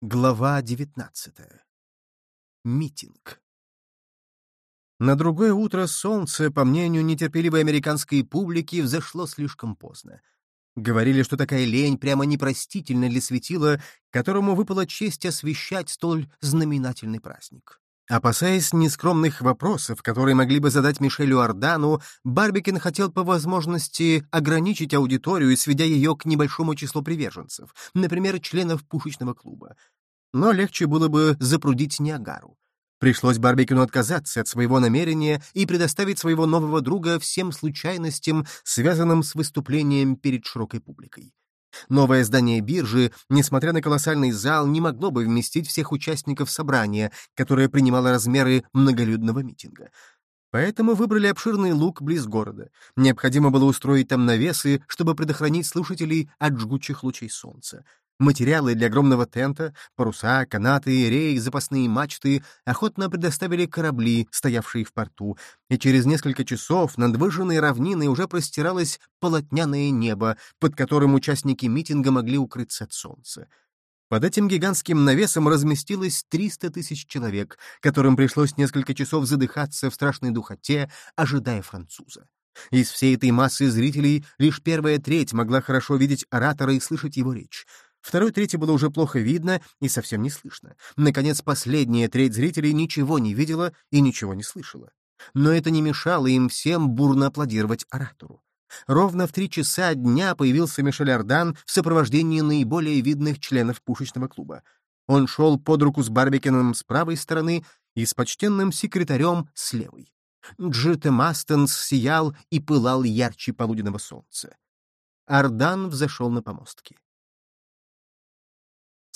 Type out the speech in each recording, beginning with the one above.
Глава 19. Митинг. На другое утро солнце, по мнению нетерпеливой американской публики, взошло слишком поздно. Говорили, что такая лень прямо непростительна для светила, которому выпала честь освещать столь знаменательный праздник. Опасаясь нескромных вопросов, которые могли бы задать Мишелю Ардану, Барбикин хотел по возможности ограничить аудиторию, сведя ее к небольшому числу приверженцев, например, членов пушечного клуба. Но легче было бы запрудить Ниагару. Пришлось Барбикину отказаться от своего намерения и предоставить своего нового друга всем случайностям, связанным с выступлением перед широкой публикой. Новое здание биржи, несмотря на колоссальный зал, не могло бы вместить всех участников собрания, которое принимало размеры многолюдного митинга. Поэтому выбрали обширный луг близ города. Необходимо было устроить там навесы, чтобы предохранить слушателей от жгучих лучей солнца. Материалы для огромного тента, паруса, канаты, реи, запасные мачты охотно предоставили корабли, стоявшие в порту, и через несколько часов над выжженной равниной уже простиралось полотняное небо, под которым участники митинга могли укрыться от солнца. Под этим гигантским навесом разместилось 300 тысяч человек, которым пришлось несколько часов задыхаться в страшной духоте, ожидая француза. Из всей этой массы зрителей лишь первая треть могла хорошо видеть оратора и слышать его речь. Второй трети было уже плохо видно и совсем не слышно. Наконец, последняя треть зрителей ничего не видела и ничего не слышала. Но это не мешало им всем бурно аплодировать оратору. Ровно в три часа дня появился Мишель Ардан в сопровождении наиболее видных членов пушечного клуба. Он шел под руку с Барбикином с правой стороны и с почтенным секретарем с левой. Джита Мастенс сиял и пылал ярче полуденного солнца. Ардан взошел на помостки.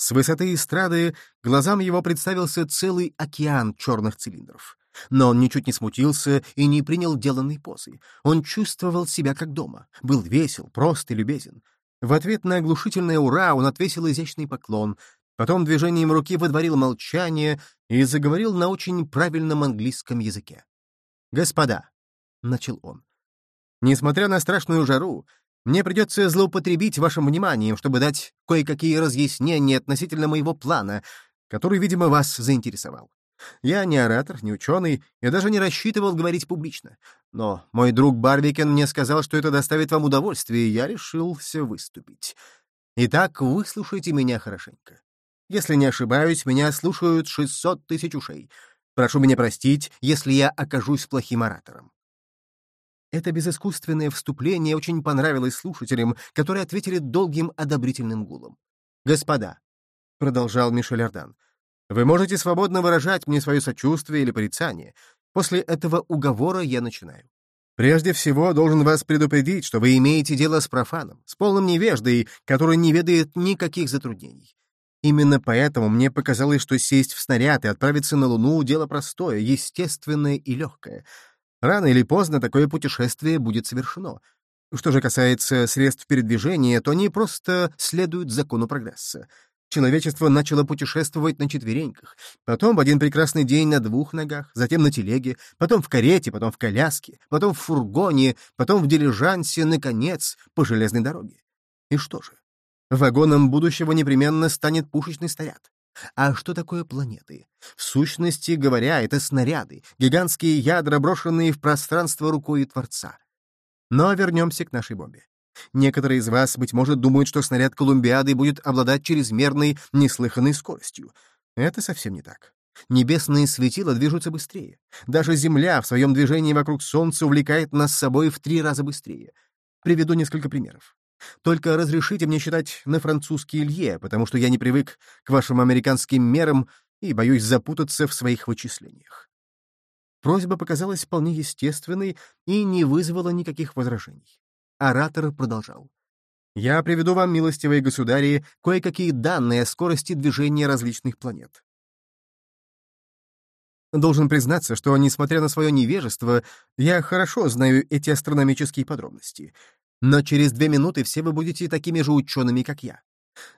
С высоты эстрады глазам его представился целый океан черных цилиндров. Но он ничуть не смутился и не принял деланной позы. Он чувствовал себя как дома, был весел, прост и любезен. В ответ на оглушительное «Ура» он отвесил изящный поклон, потом движением руки водворил молчание и заговорил на очень правильном английском языке. «Господа», — начал он, — «несмотря на страшную жару, мне придется злоупотребить вашим вниманием, чтобы дать кое-какие разъяснения относительно моего плана, который, видимо, вас заинтересовал. Я не оратор, не ученый, и даже не рассчитывал говорить публично. Но мой друг Барбикен мне сказал, что это доставит вам удовольствие, и я решился выступить. Итак, выслушайте меня хорошенько. Если не ошибаюсь, меня слушают 600 тысяч ушей. Прошу меня простить, если я окажусь плохим оратором. Это безыскусственное вступление очень понравилось слушателям, которые ответили долгим одобрительным гулом. «Господа», — продолжал Мишель Ардан, — «вы можете свободно выражать мне свое сочувствие или порицание. После этого уговора я начинаю. Прежде всего, должен вас предупредить, что вы имеете дело с профаном, с полным невеждой, который не ведает никаких затруднений. Именно поэтому мне показалось, что сесть в снаряд и отправиться на Луну — дело простое, естественное и легкое — Рано или поздно такое путешествие будет совершено. Что же касается средств передвижения, то они просто следуют закону прогресса. Человечество начало путешествовать на четвереньках, потом в один прекрасный день на двух ногах, затем на телеге, потом в карете, потом в коляске, потом в фургоне, потом в дилижансе, наконец, по железной дороге. И что же? Вагоном будущего непременно станет пушечный снаряд. А что такое планеты? В сущности говоря, это снаряды, гигантские ядра, брошенные в пространство рукой Творца. Но вернемся к нашей бомбе. Некоторые из вас, быть может, думают, что снаряд Колумбиады будет обладать чрезмерной, неслыханной скоростью. Это совсем не так. Небесные светила движутся быстрее. Даже Земля в своем движении вокруг Солнца увлекает нас с собой в три раза быстрее. Приведу несколько примеров. Только разрешите мне считать на французский Илье, потому что я не привык к вашим американским мерам и боюсь запутаться в своих вычислениях». Просьба показалась вполне естественной и не вызвала никаких возражений. Оратор продолжал. «Я приведу вам, милостивые государи, кое-какие данные о скорости движения различных планет. Должен признаться, что, несмотря на свое невежество, я хорошо знаю эти астрономические подробности. Но через две минуты все вы будете такими же учеными, как я.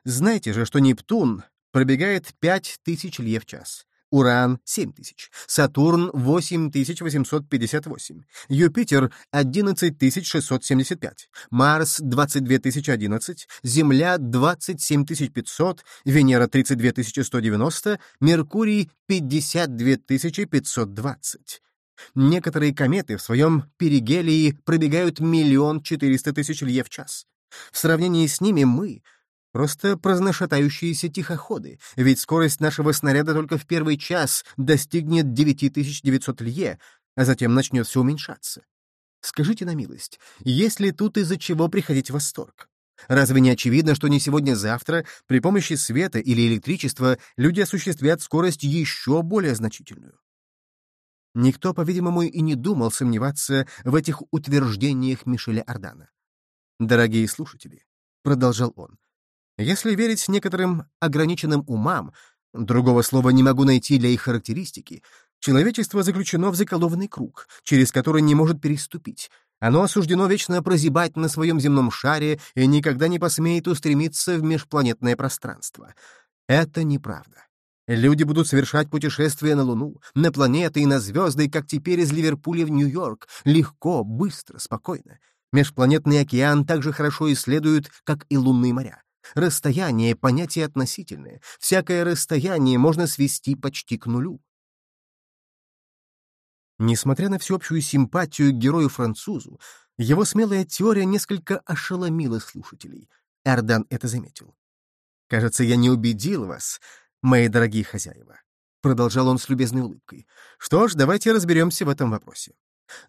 Знаете же, что Нептун пробегает пять тысяч лье в час. Уран — 7000, Сатурн — 8858, Юпитер — 11675, Марс — 22011, Земля — 27500, Венера — 32190, Меркурий — 52520. Некоторые кометы в своем перигелии пробегают миллион четыреста тысяч лье в час. В сравнении с ними мы — просто прознашатающиеся тихоходы, ведь скорость нашего снаряда только в первый час достигнет 9900 лье, а затем начнет все уменьшаться. Скажите на милость, есть ли тут из-за чего приходить в восторг? Разве не очевидно, что не сегодня-завтра при помощи света или электричества люди осуществят скорость еще более значительную? Никто, по-видимому, и не думал сомневаться в этих утверждениях Мишеля Ордана. «Дорогие слушатели», — продолжал он, — «если верить некоторым ограниченным умам, другого слова не могу найти для их характеристики, человечество заключено в заколованный круг, через который не может переступить. Оно осуждено вечно прозябать на своем земном шаре и никогда не посмеет устремиться в межпланетное пространство. Это неправда. Люди будут совершать путешествия на Луну, на планеты и на звезды, как теперь из Ливерпуля в Нью-Йорк, легко, быстро, спокойно. Межпланетный океан так же хорошо исследуют, как и лунные моря. Расстояние — понятие относительное. Всякое расстояние можно свести почти к нулю. Несмотря на всеобщую симпатию к герою-французу, его смелая теория несколько ошеломила слушателей. Эрдан это заметил. «Кажется, я не убедил вас, мои дорогие хозяева», — продолжал он с любезной улыбкой. «Что ж, давайте разберемся в этом вопросе.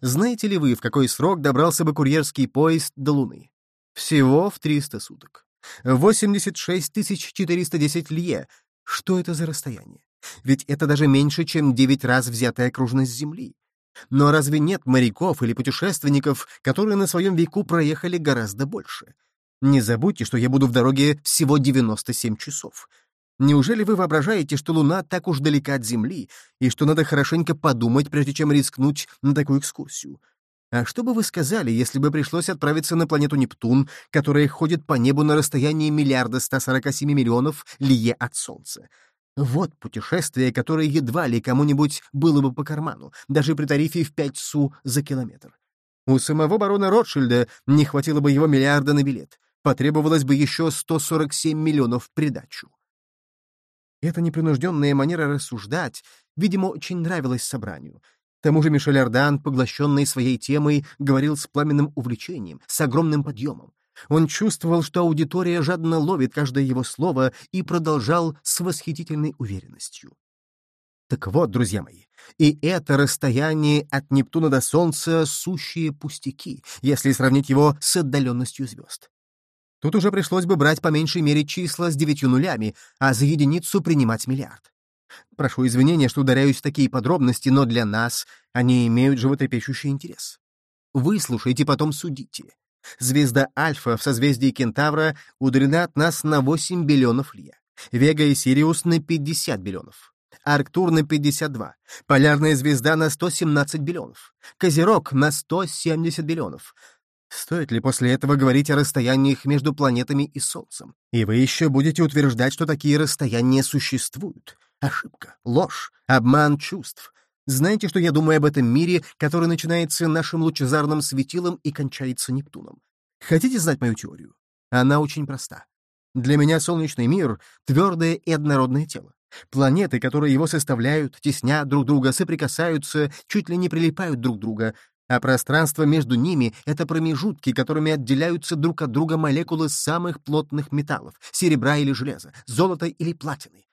Знаете ли вы, в какой срок добрался бы курьерский поезд до Луны? Всего в 300 суток. 86 410 лье. Что это за расстояние? Ведь это даже меньше, чем 9 раз взятая окружность Земли. Но разве нет моряков или путешественников, которые на своем веку проехали гораздо больше? Не забудьте, что я буду в дороге всего 97 часов. Неужели вы воображаете, что Луна так уж далека от Земли, и что надо хорошенько подумать, прежде чем рискнуть на такую экскурсию? А что бы вы сказали, если бы пришлось отправиться на планету Нептун, которая ходит по небу на расстоянии миллиарда 147 миллионов лье от Солнца? Вот путешествие, которое едва ли кому-нибудь было бы по карману, даже при тарифе в 5 су за километр. У самого барона Ротшильда не хватило бы его миллиарда на билет. Потребовалось бы еще 147 миллионов в придачу. Эта непринужденная манера рассуждать, видимо, очень нравилась собранию. К тому же Мишель Ардан, поглощенный своей темой, говорил с пламенным увлечением, с огромным подъемом. Он чувствовал, что аудитория жадно ловит каждое его слово и продолжал с восхитительной уверенностью. Так вот, друзья мои, и это расстояние от Нептуна до Солнца — сущие пустяки, если сравнить его с отдаленностью звезд. Тут уже пришлось бы брать по меньшей мере числа с девятью нулями, а за единицу принимать миллиард. Прошу извинения, что ударяюсь в такие подробности, но для нас они имеют животрепещущий интерес. Выслушайте, потом судите. Звезда Альфа в созвездии Кентавра удалена от нас на 8 биллионов лье. Вега и Сириус на 50 биллионов. Арктур на 52, Полярная звезда на 117 биллионов, Козерог на 170 биллионов, Стоит ли после этого говорить о расстояниях между планетами и Солнцем? И вы еще будете утверждать, что такие расстояния существуют. Ошибка, ложь, обман чувств. Знаете, что я думаю об этом мире, который начинается нашим лучезарным светилом и кончается Нептуном? Хотите знать мою теорию? Она очень проста. Для меня солнечный мир — твердое и однородное тело. Планеты, которые его составляют, теснят друг друга, соприкасаются, чуть ли не прилипают друг к другу, а пространство между ними — это промежутки, которыми отделяются друг от друга молекулы самых плотных металлов — серебра или железа, золота или платины.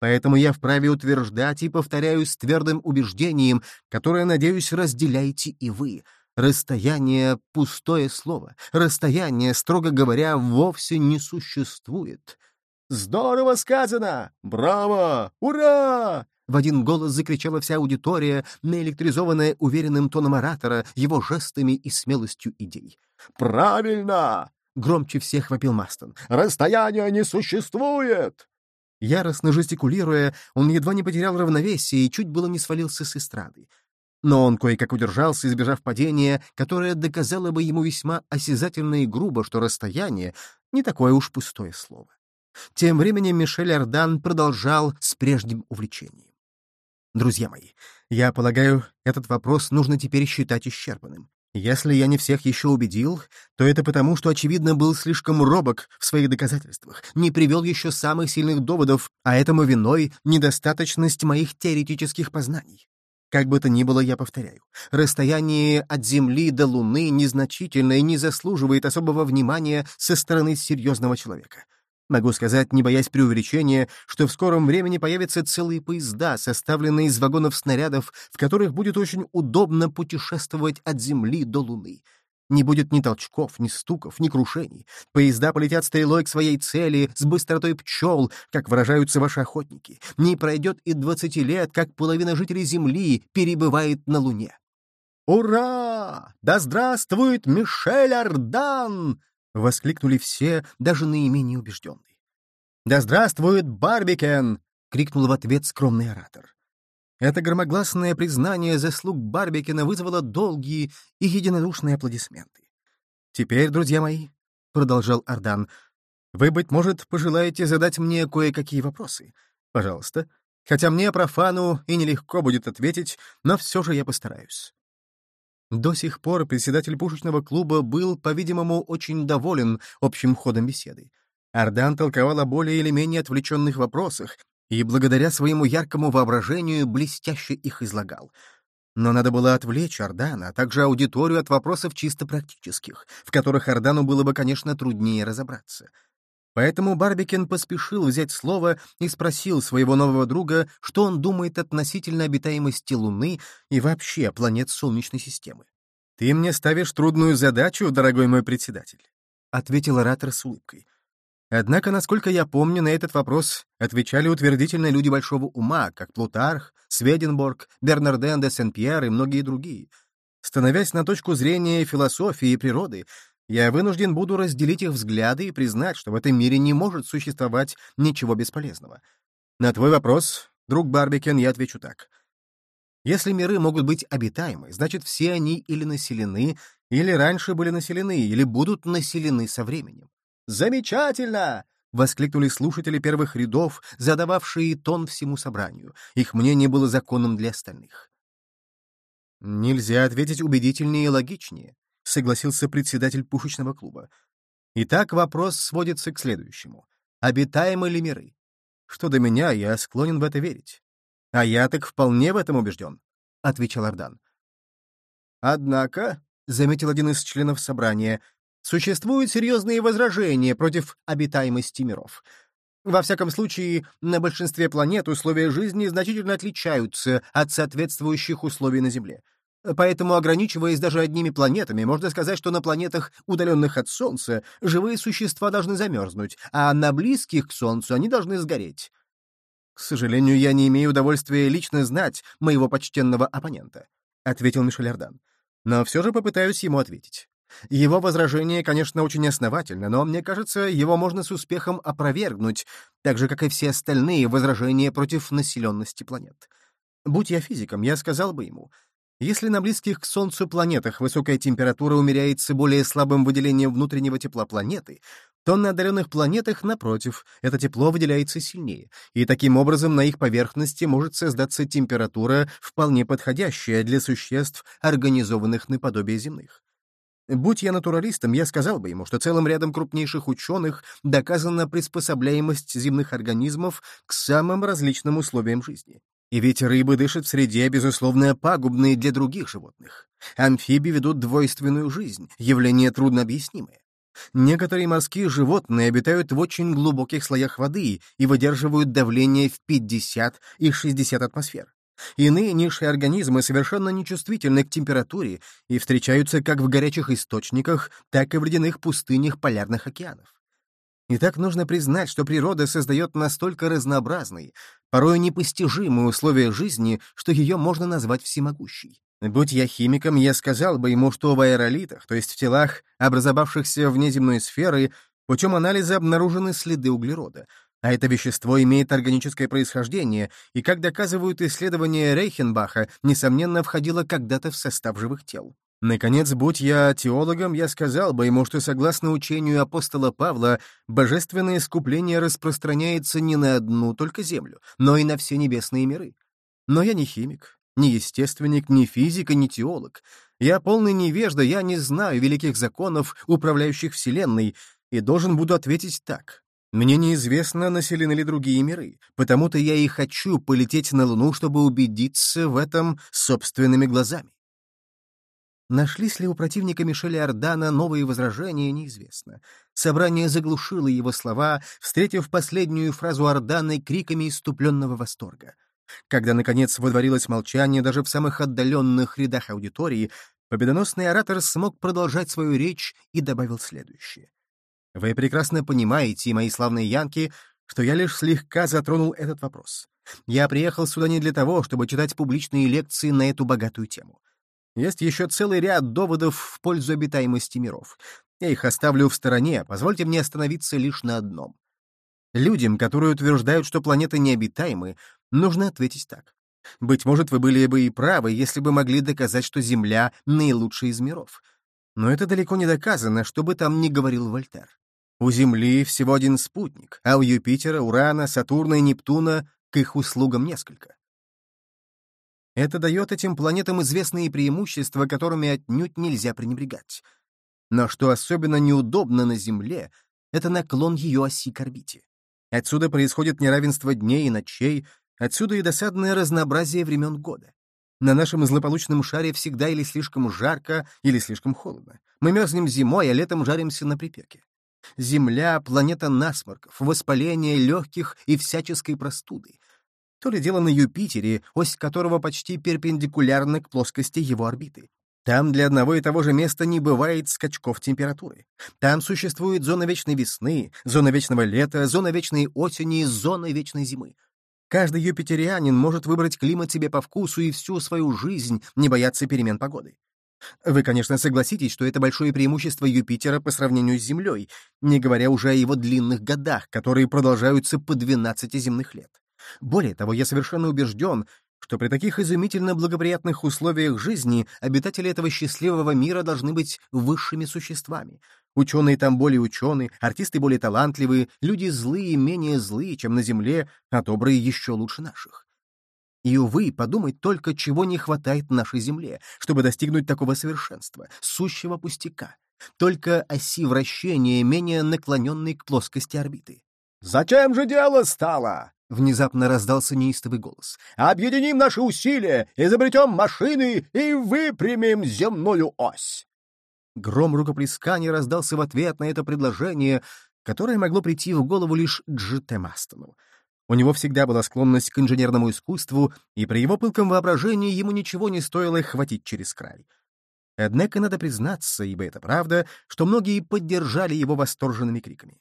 Поэтому я вправе утверждать и повторяю с твердым убеждением, которое, надеюсь, разделяете и вы. Расстояние — пустое слово. Расстояние, строго говоря, вовсе не существует. «Здорово сказано! Браво! Ура!» В один голос закричала вся аудитория, наэлектризованная уверенным тоном оратора, его жестами и смелостью идей. «Правильно!» — громче всех вопил Мастон. «Расстояния не существует!» Яростно жестикулируя, он едва не потерял равновесие и чуть было не свалился с эстрады. Но он кое-как удержался, избежав падения, которое доказало бы ему весьма осязательно и грубо, что расстояние — не такое уж пустое слово. Тем временем Мишель Ардан продолжал с прежним увлечением. Друзья мои, я полагаю, этот вопрос нужно теперь считать исчерпанным. Если я не всех еще убедил, то это потому, что, очевидно, был слишком робок в своих доказательствах, не привел еще самых сильных доводов, а этому виной недостаточность моих теоретических познаний. Как бы то ни было, я повторяю, расстояние от Земли до Луны незначительно и не заслуживает особого внимания со стороны серьезного человека. Могу сказать, не боясь преувеличения, что в скором времени появятся целые поезда, составленные из вагонов снарядов, в которых будет очень удобно путешествовать от Земли до Луны. Не будет ни толчков, ни стуков, ни крушений. Поезда полетят стрелой к своей цели с быстротой пчел, как выражаются ваши охотники. Не пройдет и двадцати лет, как половина жителей Земли перебывает на Луне. «Ура! Да здравствует Мишель Ардан!» — воскликнули все, даже наименее убежденные. «Да здравствует Барбикен!» — крикнул в ответ скромный оратор. Это громогласное признание заслуг Барбикина вызвало долгие и единодушные аплодисменты. «Теперь, друзья мои», — продолжал Ардан, — «вы, быть может, пожелаете задать мне кое-какие вопросы. Пожалуйста. Хотя мне, профану, и нелегко будет ответить, но все же я постараюсь». До сих пор председатель пушечного клуба был, по-видимому, очень доволен общим ходом беседы. Ардан толковал о более или менее отвлеченных вопросах и, благодаря своему яркому воображению, блестяще их излагал. Но надо было отвлечь Ардана, а также аудиторию от вопросов чисто практических, в которых Ардану было бы, конечно, труднее разобраться. Поэтому Барбикен поспешил взять слово и спросил своего нового друга, что он думает относительно обитаемости Луны и вообще планет Солнечной системы. «Ты мне ставишь трудную задачу, дорогой мой председатель», — ответил оратор с улыбкой. Однако, насколько я помню, на этот вопрос отвечали утвердительно люди большого ума, как Плутарх, Сведенборг, Бернарден де Сен-Пьер и многие другие. Становясь на точку зрения философии и природы, я вынужден буду разделить их взгляды и признать, что в этом мире не может существовать ничего бесполезного. На твой вопрос, друг Барбикен, я отвечу так. Если миры могут быть обитаемы, значит, все они или населены, или раньше были населены, или будут населены со временем. «Замечательно!» — воскликнули слушатели первых рядов, задававшие тон всему собранию. Их мнение было законом для остальных. Нельзя ответить убедительнее и логичнее согласился председатель пушечного клуба. Итак, вопрос сводится к следующему. Обитаемы ли миры? Что до меня, я склонен в это верить. А я так вполне в этом убежден, — отвечал Ардан. Однако, — заметил один из членов собрания, — существуют серьезные возражения против обитаемости миров. Во всяком случае, на большинстве планет условия жизни значительно отличаются от соответствующих условий на Земле. Поэтому, ограничиваясь даже одними планетами, можно сказать, что на планетах, удаленных от Солнца, живые существа должны замерзнуть, а на близких к Солнцу они должны сгореть. К сожалению, я не имею удовольствия лично знать моего почтенного оппонента, — ответил Мишель Ардан. Но все же попытаюсь ему ответить. Его возражение, конечно, очень основательно, но, мне кажется, его можно с успехом опровергнуть, так же, как и все остальные возражения против населенности планет. Будь я физиком, я сказал бы ему — если на близких к Солнцу планетах высокая температура умеряется более слабым выделением внутреннего тепла планеты, то на отдаленных планетах, напротив, это тепло выделяется сильнее, и таким образом на их поверхности может создаться температура, вполне подходящая для существ, организованных наподобие земных. Будь я натуралистом, я сказал бы ему, что целым рядом крупнейших ученых доказана приспособляемость земных организмов к самым различным условиям жизни. И ведь рыбы дышат в среде, безусловно, пагубной для других животных. Амфибии ведут двойственную жизнь, явление труднообъяснимое. Некоторые морские животные обитают в очень глубоких слоях воды и выдерживают давление в 50 и 60 атмосфер. Иные низшие организмы совершенно нечувствительны к температуре и встречаются как в горячих источниках, так и в ледяных пустынях полярных океанов. И так нужно признать, что природа создает настолько разнообразные, порой непостижимые условия жизни, что ее можно назвать всемогущей. Будь я химиком, я сказал бы ему, что в аэролитах, то есть в телах, образовавшихся вне земной сферы, путем анализа обнаружены следы углерода, а это вещество имеет органическое происхождение и, как доказывают исследования Рейхенбаха, несомненно, входило когда-то в состав живых тел. Наконец, будь я теологом, я сказал бы ему, что, согласно учению апостола Павла, божественное искупление распространяется не на одну только землю, но и на все небесные миры. Но я не химик, не естественник, не физик и не теолог. Я полный невежда, я не знаю великих законов, управляющих Вселенной, и должен буду ответить так. Мне неизвестно, населены ли другие миры, потому-то я и хочу полететь на Луну, чтобы убедиться в этом собственными глазами. Нашлись ли у противника Мишеля Ордана новые возражения, неизвестно. Собрание заглушило его слова, встретив последнюю фразу Ордана криками иступленного восторга. Когда, наконец, водворилось молчание даже в самых отдаленных рядах аудитории, победоносный оратор смог продолжать свою речь и добавил следующее. «Вы прекрасно понимаете, мои славные янки, что я лишь слегка затронул этот вопрос. Я приехал сюда не для того, чтобы читать публичные лекции на эту богатую тему. Есть еще целый ряд доводов в пользу обитаемости миров. Я их оставлю в стороне, позвольте мне остановиться лишь на одном. Людям, которые утверждают, что планеты необитаемы, нужно ответить так. Быть может, вы были бы и правы, если бы могли доказать, что Земля — наилучший из миров. Но это далеко не доказано, что бы там ни говорил Вольтер. У Земли всего один спутник, а у Юпитера, Урана, Сатурна и Нептуна к их услугам несколько. Это дает этим планетам известные преимущества, которыми отнюдь нельзя пренебрегать. Но что особенно неудобно на Земле, это наклон ее оси к орбите. Отсюда происходит неравенство дней и ночей, отсюда и досадное разнообразие времен года. На нашем злополучном шаре всегда или слишком жарко, или слишком холодно. Мы мерзнем зимой, а летом жаримся на припеке. Земля — планета насморков, воспаления легких и всяческой простуды. То ли дело на Юпитере, ось которого почти перпендикулярна к плоскости его орбиты. Там для одного и того же места не бывает скачков температуры. Там существует зона вечной весны, зона вечного лета, зона вечной осени, зона вечной зимы. Каждый юпитерианин может выбрать климат себе по вкусу и всю свою жизнь не бояться перемен погоды. Вы, конечно, согласитесь, что это большое преимущество Юпитера по сравнению с Землей, не говоря уже о его длинных годах, которые продолжаются по 12 земных лет. Более того, я совершенно убежден, что при таких изумительно благоприятных условиях жизни обитатели этого счастливого мира должны быть высшими существами. Ученые там более ученые, артисты более талантливые, люди злые менее злые, чем на Земле, а добрые еще лучше наших. И, увы, подумать только, чего не хватает нашей Земле, чтобы достигнуть такого совершенства, сущего пустяка. Только оси вращения, менее наклоненной к плоскости орбиты. «Зачем же дело стало?» Внезапно раздался неистовый голос. «Объединим наши усилия, изобретем машины и выпрямим земную ось!» Гром рукоплескания раздался в ответ на это предложение, которое могло прийти в голову лишь Джите Мастону. У него всегда была склонность к инженерному искусству, и при его пылком воображении ему ничего не стоило хватить через край. Однако надо признаться, ибо это правда, что многие поддержали его восторженными криками.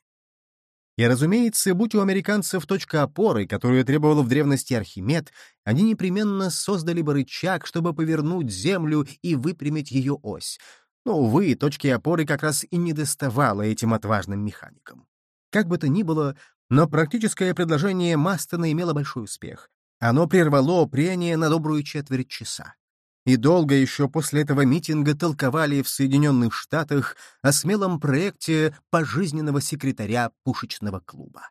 И, разумеется, будь у американцев точка опоры, которую требовал в древности Архимед, они непременно создали бы рычаг, чтобы повернуть Землю и выпрямить ее ось. Но, увы, точки опоры как раз и не доставало этим отважным механикам. Как бы то ни было, но практическое предложение Мастона имело большой успех. Оно прервало прение на добрую четверть часа и долго еще после этого митинга толковали в Соединенных Штатах о смелом проекте пожизненного секретаря пушечного клуба.